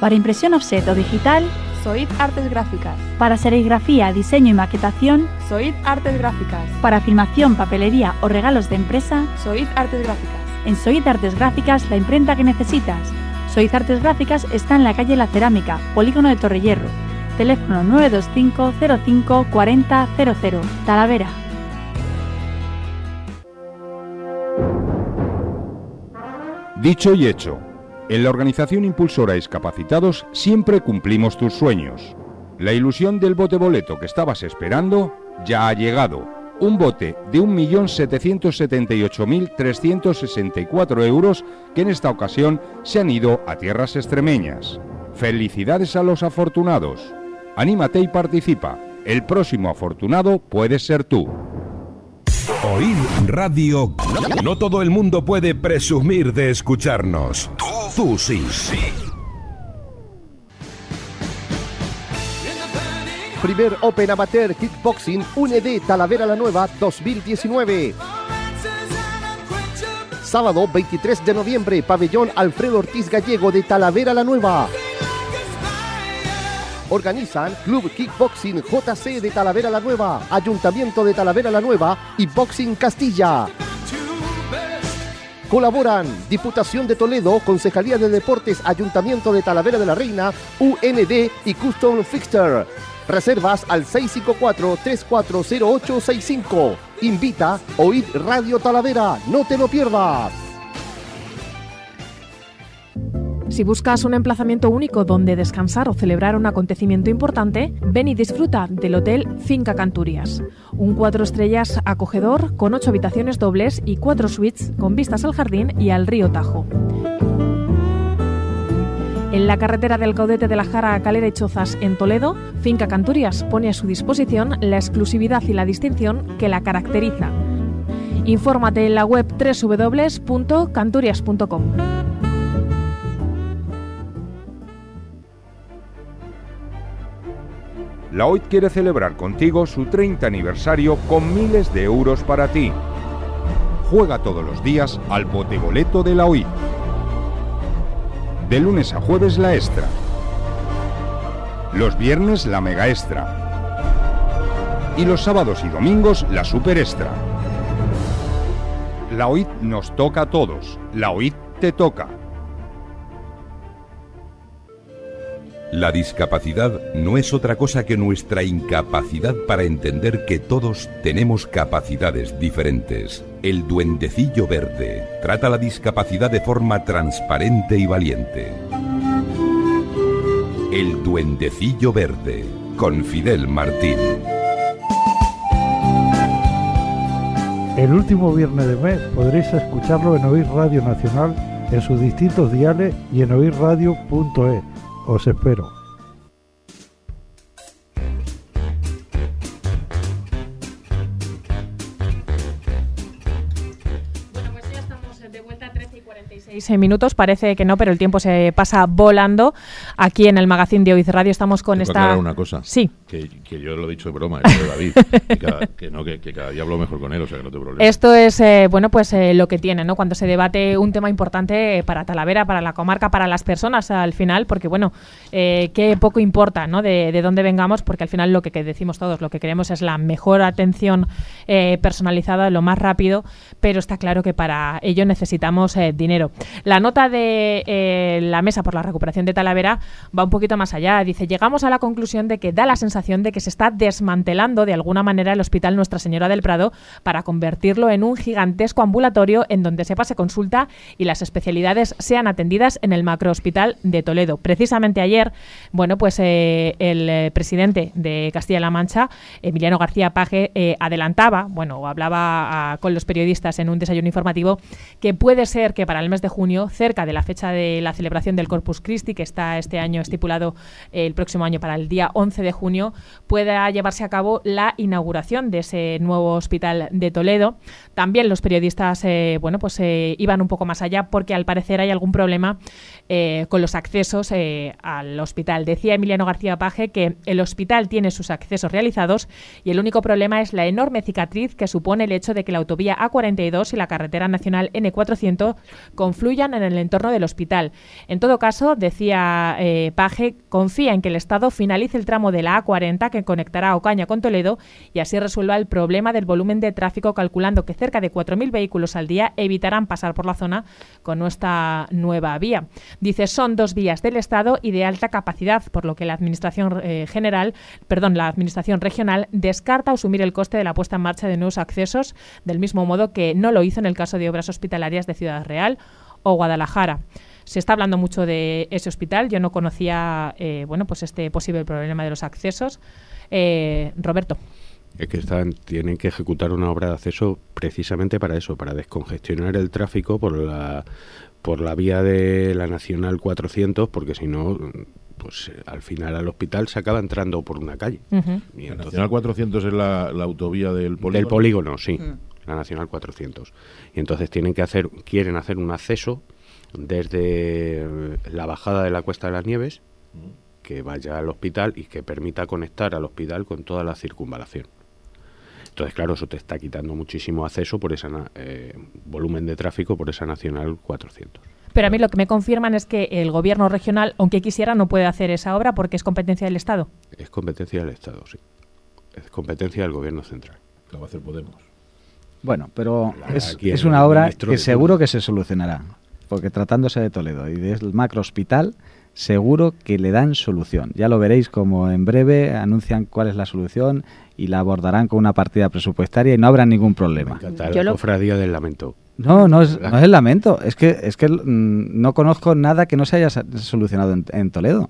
Para impresión offset o digital, Soid Artes Gráficas. para serigrafía, diseño y maquetación, Soid Artes Gráficas. para filmación, papelería o regalos de empresa, Soid Artes Gráficas. en Soid Artes Gráficas la imprenta que necesitas. Soid Artes Gráficas está en la calle La Cerámica, Polígono de Torrellerro. Teléfono 925 05 40 00, Talavera. Dicho y hecho, en la organización impulsora Discapacitados siempre cumplimos tus sueños. La ilusión del bote boleto que estabas esperando ya ha llegado. Un bote de 1.778.364 euros que en esta ocasión se han ido a tierras extremeñas. Felicidades a los afortunados. Anímate y participa. El próximo afortunado puedes ser tú. Oír Radio. No todo el mundo puede presumir de escucharnos. Tú, sí. Primer Open Amateur Kickboxing UNED Talavera la Nueva 2019. Sábado 23 de noviembre, pabellón Alfredo Ortiz Gallego de Talavera la Nueva. Organizan Club Kickboxing JC de Talavera la Nueva, Ayuntamiento de Talavera la Nueva y Boxing Castilla. Colaboran Diputación de Toledo, Concejalía de Deportes, Ayuntamiento de Talavera de la Reina, UND y Custom Fixture. Reservas al 654-340865. Invita Oíd Radio Talavera. No te lo pierdas. Si buscas un emplazamiento único donde descansar o celebrar un acontecimiento importante, ven y disfruta del Hotel Finca Canturias. Un cuatro estrellas acogedor con ocho habitaciones dobles y cuatro suites con vistas al jardín y al río Tajo. En la carretera del Caudete de la Jara a Calera y Chozas, en Toledo, Finca Canturias pone a su disposición la exclusividad y la distinción que la caracteriza. Infórmate en la web www.canturias.com. La OIT quiere celebrar contigo su 30 aniversario con miles de euros para ti. Juega todos los días al botegoleto de la OIT. De lunes a jueves la extra. Los viernes la mega extra. Y los sábados y domingos la super extra. La OIT nos toca a todos. La OIT te toca. La discapacidad no es otra cosa que nuestra incapacidad para entender que todos tenemos capacidades diferentes. El duendecillo verde trata la discapacidad de forma transparente y valiente. El duendecillo verde con Fidel Martín. El último viernes de mes podréis escucharlo en Oír Radio Nacional en sus distintos diales y en oírradio.es. Os espero. Minutos, parece que no, pero el tiempo se pasa volando. Aquí en el magazine de Oiz Radio estamos con esta... una cosa. Sí. Que, yo lo he dicho de broma, de David, *laughs* que, cada, que, no, que, cada día hablo mejor con él, o sea que no te problema. Esto es, eh, bueno, pues eh, lo que tiene, ¿no? Cuando se debate un tema importante para Talavera, para la comarca, para las personas al final, porque bueno, eh, qué poco importa, ¿no? De, de, dónde vengamos, porque al final lo que, que, decimos todos, lo que queremos es la mejor atención personalizada, lo más rápido, pero está claro que para ello necesitamos dinero. La nota de eh, la Mesa por la Recuperación de Talavera va un poquito más allá. Dice, llegamos a la conclusión de que da la sensación de que se está desmantelando de alguna manera el Hospital Nuestra Señora del Prado para convertirlo en un gigantesco ambulatorio en donde se pase consulta y las especialidades sean atendidas en el macrohospital de Toledo. Precisamente ayer, bueno, pues eh, el eh, presidente de Castilla-La Mancha, Emiliano García Paje, adelantaba, bueno, hablaba con los periodistas en un desayuno informativo, que puede ser que para el mes de junio, cerca de la fecha de la celebración del Corpus Christi, que está este año estipulado el próximo año para el día 11 de junio, pueda llevarse a cabo la inauguración de ese nuevo hospital de Toledo. También los periodistas, eh, bueno, pues eh, iban un poco más allá porque al parecer hay algún problema con los accesos al hospital. Decía Emiliano García Paje que el hospital tiene sus accesos realizados y el único problema es la enorme cicatriz que supone el hecho de que la autovía A42 y la carretera nacional N400 confluyen en el entorno del hospital. En todo caso, decía eh, Paje, confía en que el Estado finalice el tramo de la A40 que conectará Ocaña con Toledo y así resuelva el problema del volumen de tráfico, calculando que cerca de 4.000 vehículos al día evitarán pasar por la zona con nuestra nueva vía. Dice, son dos vías del Estado y de alta capacidad, por lo que la Administración eh, General, perdón, la Administración Regional descarta asumir el coste de la puesta en marcha de nuevos accesos, del mismo modo que no lo hizo en el caso de obras hospitalarias de Ciudad Real o Guadalajara. Se está hablando mucho de ese hospital. Yo no conocía, eh, bueno, pues este posible problema de los accesos. Eh, Roberto. Es que están, tienen que ejecutar una obra de acceso precisamente para eso, para descongestionar el tráfico por la por la vía de la Nacional 400, porque si no, pues eh, al final al hospital se acaba entrando por una calle. la Nacional 400 es la, autovía del polígono. Del polígono, sí. La Nacional 400. Y entonces tienen que hacer, quieren hacer un acceso desde la bajada de la Cuesta de las Nieves, que vaya al hospital y que permita conectar al hospital con toda la circunvalación. Entonces, claro, eso te está quitando muchísimo acceso por ese eh, volumen de tráfico por esa Nacional 400. Pero a mí lo que me confirman es que el gobierno regional, aunque quisiera, no puede hacer esa obra porque es competencia del Estado. Es competencia del Estado, sí. Es competencia del gobierno central. Lo va a hacer Podemos. Bueno, pero es, es una obra que seguro que se solucionará. Porque tratándose de Toledo y del macro hospital, seguro que le dan solución. Ya lo veréis como en breve anuncian cuál es la solución y la abordarán con una partida presupuestaria y no habrá ningún problema. Yo la cofradía del lamento. No, no es, no es el lamento. Es que, es que mm, no conozco nada que no se haya solucionado en, Toledo.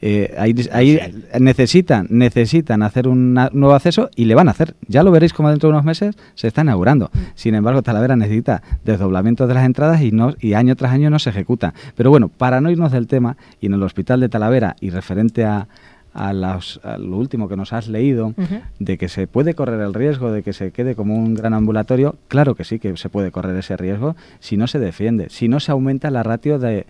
Eh, ahí, ahí necesitan, necesitan hacer un nuevo acceso y le van a hacer. Ya lo veréis como dentro de unos meses se está inaugurando. Mm. Sin embargo, Talavera necesita desdoblamiento de las entradas y, no, y año tras año no se ejecuta. Pero bueno, para no irnos del tema, y en el hospital de Talavera y referente a, a, lo último que nos has leído, de que se puede correr el riesgo de que se quede como un gran ambulatorio, claro que sí que se puede correr ese riesgo si no se defiende, si no se aumenta la ratio de,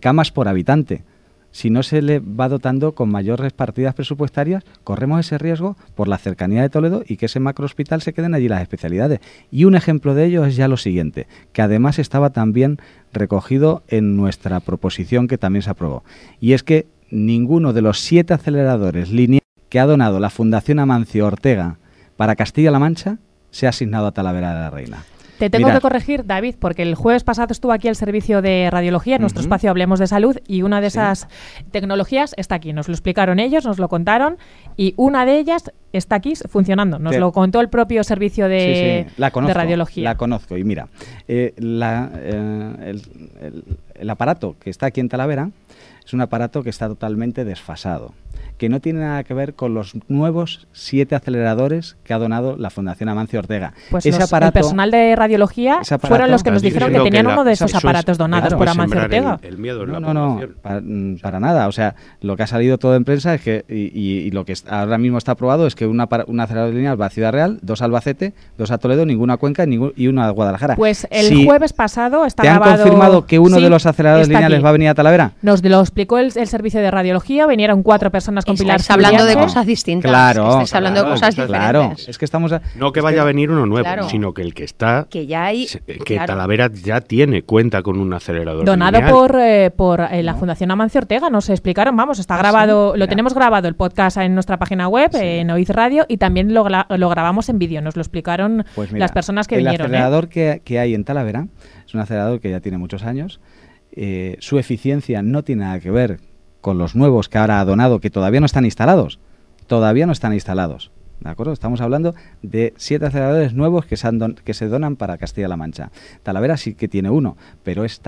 camas por habitante. Si no se le va dotando con mayores partidas presupuestarias, corremos ese riesgo por la cercanía de Toledo y que ese macro hospital se queden allí las especialidades. Y un ejemplo de ello es ya lo siguiente, que además estaba también recogido en nuestra proposición que también se aprobó. Y es que ninguno de los siete aceleradores lineales que ha donado la Fundación Amancio Ortega para Castilla-La Mancha se ha asignado a Talavera de la Reina. Te tengo que corregir, David, porque el jueves pasado estuvo aquí el servicio de radiología, en nuestro espacio Hablemos de Salud, y una de esas tecnologías está aquí. Nos lo explicaron ellos, nos lo contaron, y una de ellas está aquí funcionando. Nos lo contó el propio servicio de, radiología. La conozco, y mira, eh, eh, el aparato que está aquí en Talavera es un aparato que está totalmente desfasado que no tiene nada que ver con los nuevos siete aceleradores que ha donado la Fundación Amancio Ortega. Pues ese el personal de radiología fueron los que nos dijeron que tenían uno de esos aparatos donados por Amancio Ortega. no, no, no, mm, para, nada. O sea, lo que ha salido todo en prensa es que, y, lo que ahora mismo está aprobado es que una, una acelerador lineal va a Ciudad Real, dos a Albacete, dos a Toledo, ninguna Cuenca y una a Guadalajara. Pues el jueves pasado está ¿Te han confirmado que uno de los aceleradores lineales va a venir a Talavera? Nos lo explicó el, el servicio de radiología, vinieron cuatro personas con Pilar hablando de cosas distintas. Claro. Estáis hablando de cosas diferentes. Claro. Es que estamos... no que vaya a venir uno nuevo, sino que el que está... Que ya hay... Que Talavera ya tiene, cuenta con un acelerador Donado por, eh, por eh, la Fundación Amancio Ortega, nos explicaron, vamos, está ah, grabado, lo tenemos grabado el podcast en nuestra página web, en Oiz Radio, y también lo, lo grabamos en vídeo, nos lo explicaron pues las personas que vinieron. El acelerador que, que, hay en Talavera es un acelerador que ya tiene muchos años, eh, su eficiencia no tiene nada que ver con los nuevos que ahora ha donado, que todavía no están instalados. Todavía no están instalados. ¿De acuerdo? Estamos hablando de siete aceleradores nuevos que se, que se donan para Castilla-La Mancha. Talavera sí que tiene uno, pero es,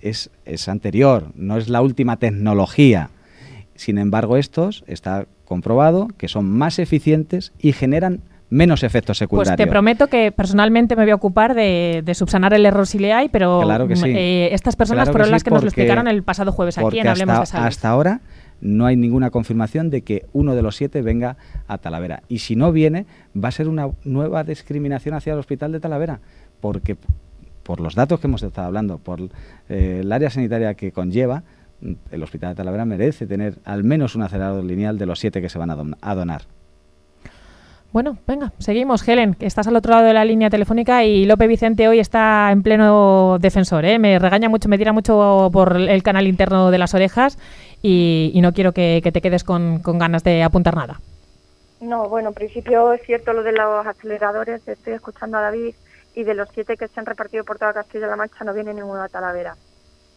es, es anterior, no es la última tecnología. Sin embargo, estos está comprobado que son más eficientes y generan menos efectos secundarios. Pues te prometo que personalmente me voy a ocupar de, subsanar el error si le hay, pero eh, estas personas fueron las que nos lo explicaron el pasado jueves aquí en Hablemos hasta, de Salud. Hasta ahora no hay ninguna confirmación de que uno de los siete venga a Talavera. Y si no viene, va a ser una nueva discriminación hacia el hospital de Talavera, porque por los datos que hemos estado hablando, por eh, el área sanitaria que conlleva, el hospital de Talavera merece tener al menos un acelerador lineal de los siete que se van a donar. Bueno, venga, seguimos. Helen, que estás al otro lado de la línea telefónica y Lope Vicente hoy está en pleno defensor. ¿eh? Me regaña mucho, me tira mucho por el canal interno de las orejas y, no quiero que, te quedes con, ganas de apuntar nada. No, bueno, en principio es cierto lo de los aceleradores. Estoy escuchando a David y de los siete que se han repartido por toda Castilla-La Mancha no viene ninguna Talavera.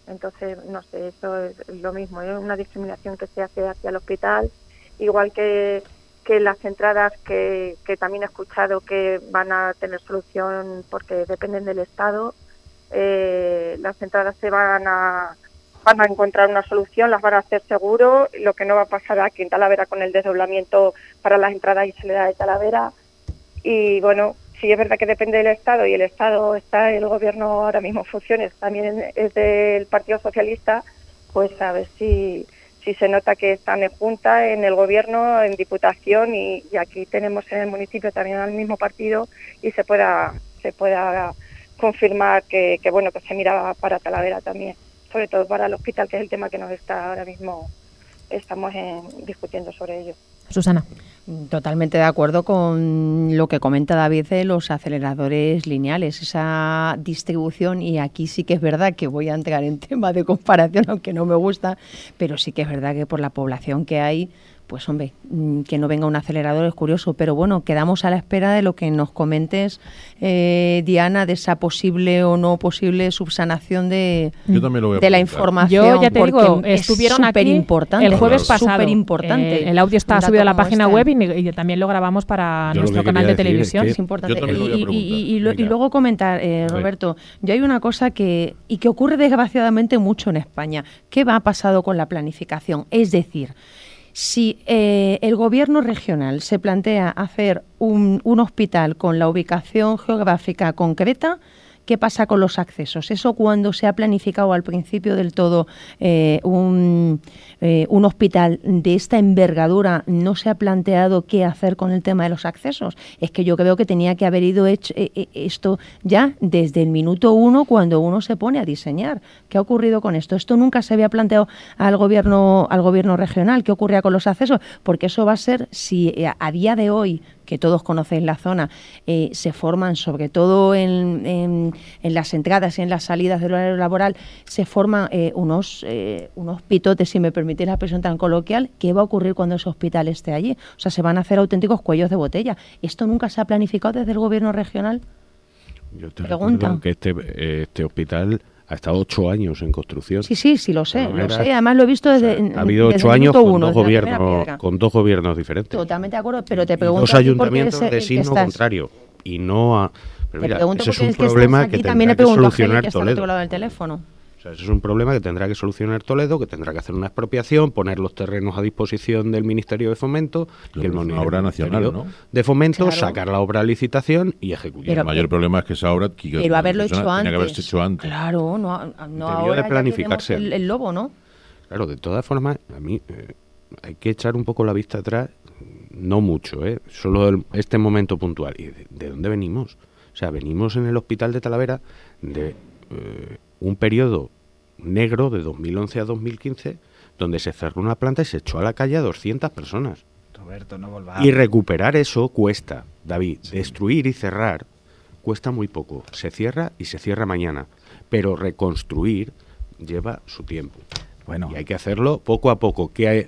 Entonces, no sé, eso es lo mismo. Es una discriminación que se hace hacia el hospital, igual que que las entradas que, que también he escuchado que van a tener solución porque dependen del Estado, eh, las entradas se van a, van a encontrar una solución, las van a hacer seguro, lo que no va a pasar aquí en Talavera con el desdoblamiento para las entradas y salida de Talavera. Y bueno, sí es verdad que depende del Estado y el Estado está, el gobierno ahora mismo funciona, también es del Partido Socialista, pues a ver si si se nota que están en Junta, en el Gobierno, en Diputación y, aquí tenemos en el municipio también al mismo partido y se pueda se pueda confirmar que, bueno que se mira para Talavera también, sobre todo para el hospital, que es el tema que nos está ahora mismo estamos en, discutiendo sobre ello. Susana. Totalmente de acuerdo con lo que comenta David de los aceleradores lineales, esa distribución, y aquí sí que es verdad que voy a entrar en *laughs* tema de comparación, aunque no me gusta, pero sí que es verdad que por la población que hay, pues hombre, mm, que no venga un acelerador es curioso, pero bueno, quedamos a la espera de lo que nos comentes, eh, Diana, de esa posible o no posible subsanación de, de la información. Yo ya te digo, estuvieron aquí importante, el jueves pasado. importante. Eh, el audio está subido a la página este. web y, también lo grabamos para nuestro canal de televisión. Es, importante. Y, luego comentar, eh, Roberto, yo hay una cosa que, y que ocurre desgraciadamente mucho en España. ¿Qué va pasado con la planificación? Es decir, si eh, el gobierno regional se plantea hacer un, un hospital con la ubicación geográfica concreta, ¿Qué pasa con los accesos? Eso cuando se ha planificado al principio del todo eh, un, eh, un, hospital de esta envergadura, no se ha planteado qué hacer con el tema de los accesos. Es que yo creo que tenía que haber ido hecho, eh, esto ya desde el minuto uno cuando uno se pone a diseñar. ¿Qué ha ocurrido con esto? Esto nunca se había planteado al gobierno, al gobierno regional. ¿Qué ocurría con los accesos? Porque eso va a ser, si a día de hoy que todos conocen la zona, eh, se forman sobre todo en, en, las entradas y en las salidas del horario laboral, se forman eh, unos, eh, unos pitotes, si me permitís la expresión tan coloquial, ¿qué va a ocurrir cuando ese hospital esté allí? O sea, se van a hacer auténticos cuellos de botella. ¿Esto nunca se ha planificado desde el gobierno regional? Yo te Pregunta. que este, este hospital ha estado ocho años en construcción. Sí, sí, sí, lo sé, lo sé. Además lo he visto desde. ha habido ocho años con, dos gobiernos, con dos gobiernos diferentes. Totalmente de acuerdo, pero te pregunto. Dos ayuntamientos de signo contrario. Y no a. Pero mira, ese es un problema que, que tendrá que solucionar Toledo. Del teléfono. O sea, ese es un problema que tendrá que solucionar Toledo, que tendrá que hacer una expropiación, poner los terrenos a disposición del Ministerio de Fomento, y el una obra nacional, ¿no? de Fomento, sacar la obra a licitación y ejecutar. el mayor problema es que esa obra pero haberlo hecho antes. que haberse hecho antes. Claro, no, no ahora de planificarse. El, lobo, ¿no? Claro, de todas formas, a mí eh, hay que echar un poco la vista atrás, no mucho, ¿eh? solo este momento puntual. ¿Y de, dónde venimos? O sea, venimos en el hospital de Talavera de eh, un periodo negro de 2011 a 2015 donde se cerró una planta y se echó a la calle a 200 personas. Roberto, no Y recuperar eso cuesta, David. Destruir y cerrar cuesta muy poco. Se cierra y se cierra mañana. Pero reconstruir lleva su tiempo. Bueno. Y hay que hacerlo poco a poco. Que hay,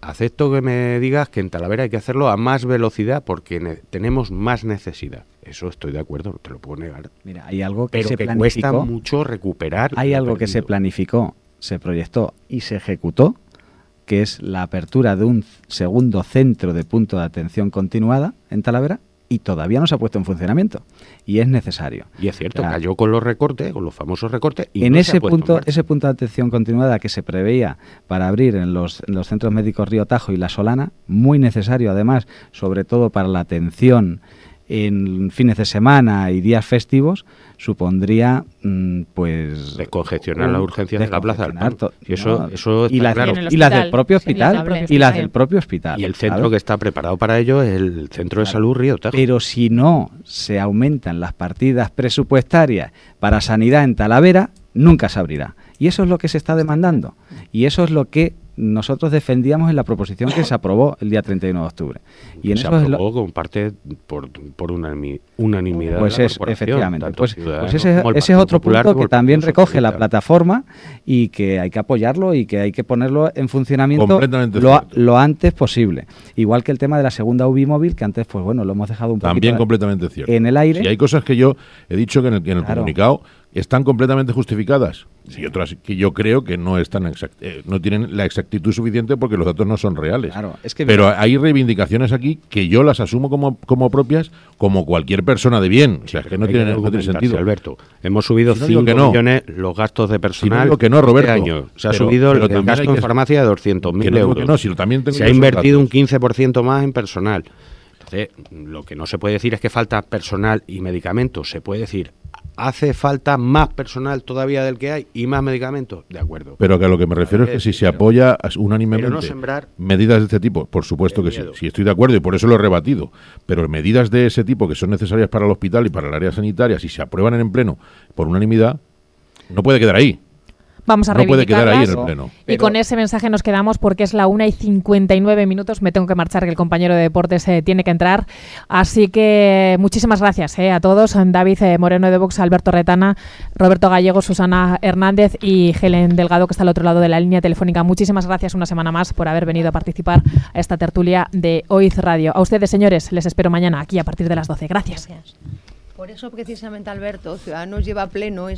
acepto que me digas que en Talavera hay que hacerlo a más velocidad porque tenemos más necesidad. Eso estoy de acuerdo, no te lo puedo negar. Mira, hay algo que Pero se que planificó. cuesta mucho recuperar. Hay algo que se planificó, se proyectó y se ejecutó, que es la apertura de un segundo centro de punto de atención continuada en Talavera y todavía no se ha puesto en funcionamiento y es necesario. Y es cierto, cayó con los recortes, con los famosos recortes. Y en ese punto, en ese punto de atención continuada que se preveía para abrir en los, en los centros médicos Río Tajo y La Solana, muy necesario además, sobre todo para la atención en fines de semana y días festivos supondría mm, pues descongestionar la urgencia de la plaza del y eso eso y, las del propio hospital y las del propio hospital y el centro que está preparado para ello es el centro de salud Río Tajo. Pero si no se aumentan las partidas presupuestarias para sanidad en Talavera nunca se abrirá. Y eso es lo que se está demandando. Y eso es lo que nosotros defendíamos en la proposición que se aprobó el día 31 de octubre. Y en se eso aprobó es con parte por, por unanimidad. Pues es, efectivamente. Pues, pues ese, ese es otro punto que también recoge la plataforma y que hay que apoyarlo y que hay que ponerlo en funcionamiento lo, lo, antes posible. Igual que el tema de la segunda UBI móvil, que antes, pues bueno, lo hemos dejado un poco También completamente cierto. En el aire. Y hay cosas que yo he dicho que en el, en el comunicado están completamente justificadas y otras que yo creo que no están eh, no tienen la exactitud suficiente porque los datos no son reales. Pero hay reivindicaciones aquí que yo las asumo como, como propias como cualquier persona de bien. o sea, que no tiene, sentido. Alberto, hemos subido 5 millones los gastos de personal que no, Roberto. Este año. Se ha subido el, gasto en farmacia de 200.000 euros. No, si también Se ha invertido un 15% más en personal. Entonces, lo que no se puede decir es que falta personal y medicamentos. Se puede decir ¿Hace falta más personal todavía del que hay y más medicamentos? De acuerdo. Pero que a lo que me refiero es que si se apoya unánimemente no sembrar medidas de este tipo, por supuesto que sí, sí estoy de acuerdo y por eso lo he rebatido, pero medidas de ese tipo que son necesarias para el hospital y para el área sanitaria, si se aprueban en pleno por unanimidad, no puede quedar ahí. Vamos a no puede quedar ahí en el pleno. Y con ese mensaje nos quedamos porque es la 1 y 59 minutos. Me tengo que marchar, que el compañero de deportes eh, tiene que entrar. Así que muchísimas gracias eh, a todos. David eh, Moreno de Vox, Alberto Retana, Roberto Gallego, Susana Hernández y Helen Delgado, que está al otro lado de la línea telefónica. Muchísimas gracias una semana más por haber venido a participar a esta tertulia de OIZ Radio. A ustedes, señores, les espero mañana aquí a partir de las 12. Gracias. gracias. Por eso, precisamente, Alberto, Ciudadanos lleva pleno.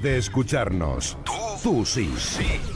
De escucharnos. Tú, sí. sí.